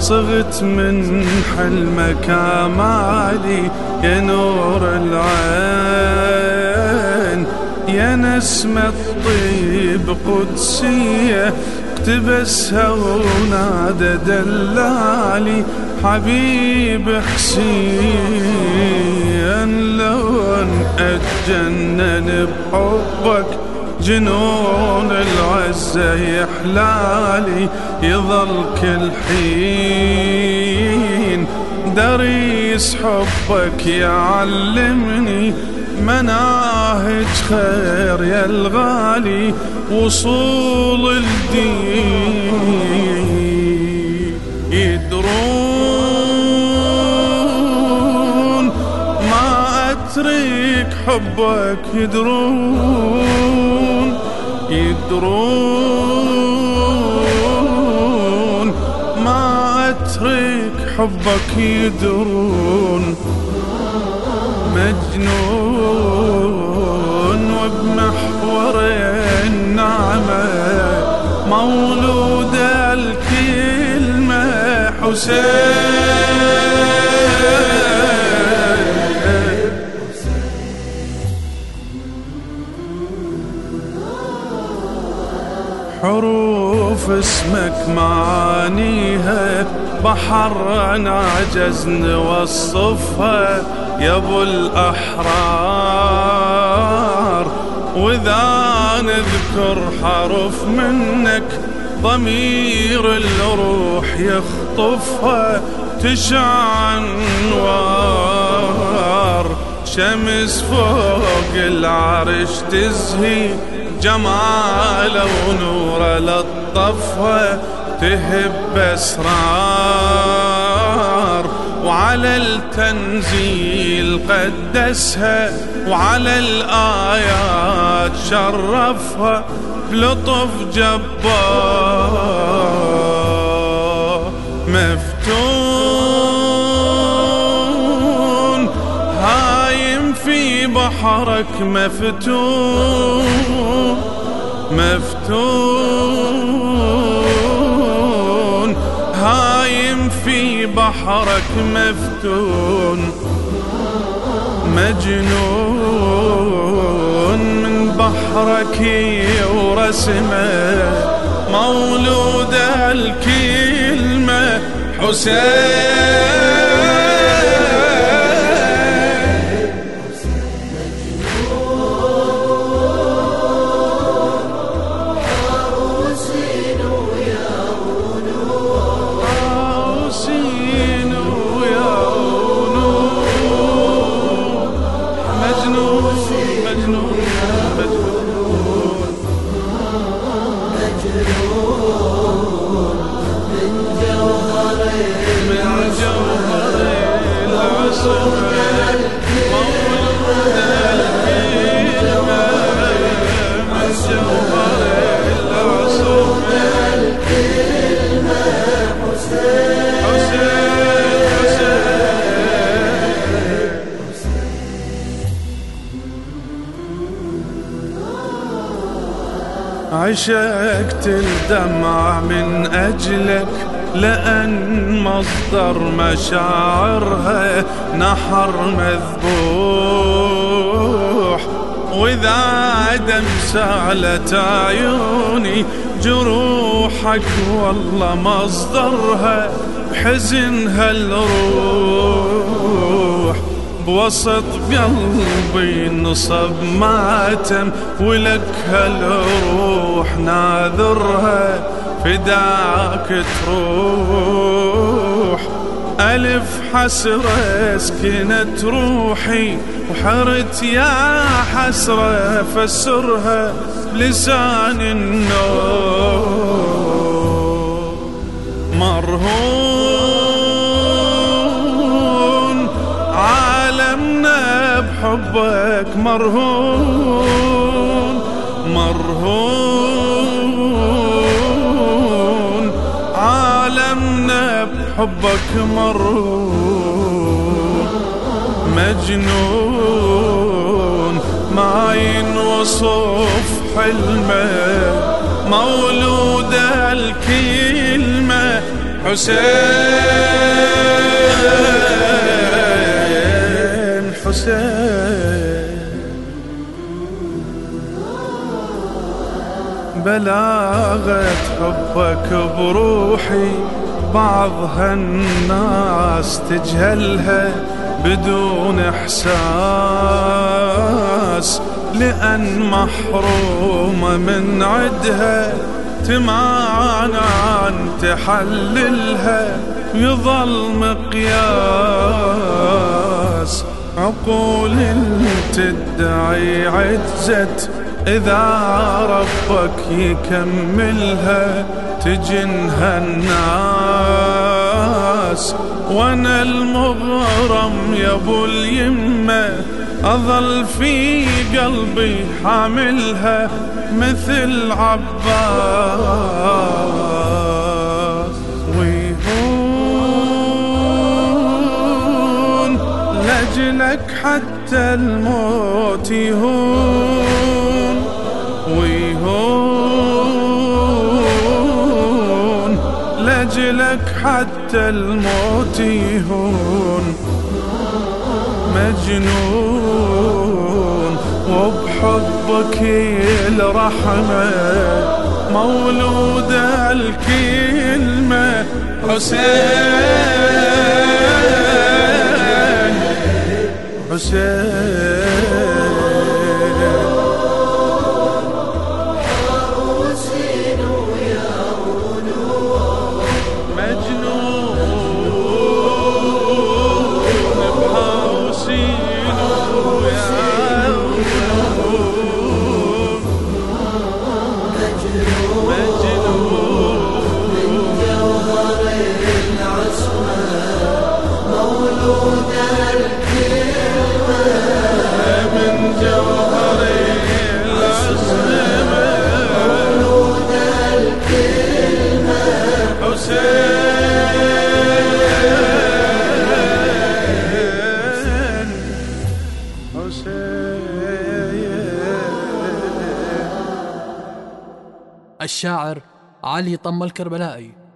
صغت من حلمك امالي يا نور العين. يا نسمة الطيب قدسية اقتبسها ونادى دلالي حبيب حسين لو أتجنن بحبك جنون العزة يحلالي يظل كل حين. دريس حبك يعلمني مناهج خير يا الغالي وصول الدين. يدرون ما أترك حبك يدرون. يدرون حبك يدرون مجنون وبمحور النعمة مولود الكلمة حسين. اسمك معانيها بحر عجز نوصفها يا ابو الأحرار. وإذا نذكر حرف منك ضمير الروح يخطفها تشع انوار شمس فوق العرش تزهي جماله ونوره لطفها تهب أسرار وعلى التنزيل قدسها وعلى الآيات شرفها بلطف جبار. مفتون هايم في بحرك مفتون مفتون. هايم في بحرك مفتون. مجنون من بحرك ورسمه. مولود الكلمة حسين. مجنون مجنون عشقت الدمع من أجلك لأن مصدر مشاعرها نحر مذبوح. وإذا دم سالت عيوني جروحك والله مصدرها بحزنها الروح. بوسط قلبي نصب ماتم ولك هالروح ناذرها؟ فداك تروح. ألف حسرة سكنت روحي وحرت يا حسرة فسرها بلسان النور. مرهون بحبك مرهون مرهون. عالمنا بحبك مرهون. مجنون ما ينوصف حلمه مولود الكلمة حسين. بلاغة حبك بروحي بعضها الناس تجهلها بدون إحساس لأن محرومة من عدها تمانع تحللها يظل مقياس. عقول تدعي عجزت إذا ربك يكملها تجنها الناس. وأنا المغرم يا أبو اليمة أظل في قلبي حاملها مثل عباس. ويهون لجلك حتى الموت يهون. لجلك حتى الموت يهون. مجنون وبحبك الرحمة مولود الكلمة حسين. حسين. الشاعر علي طم الكربلائي.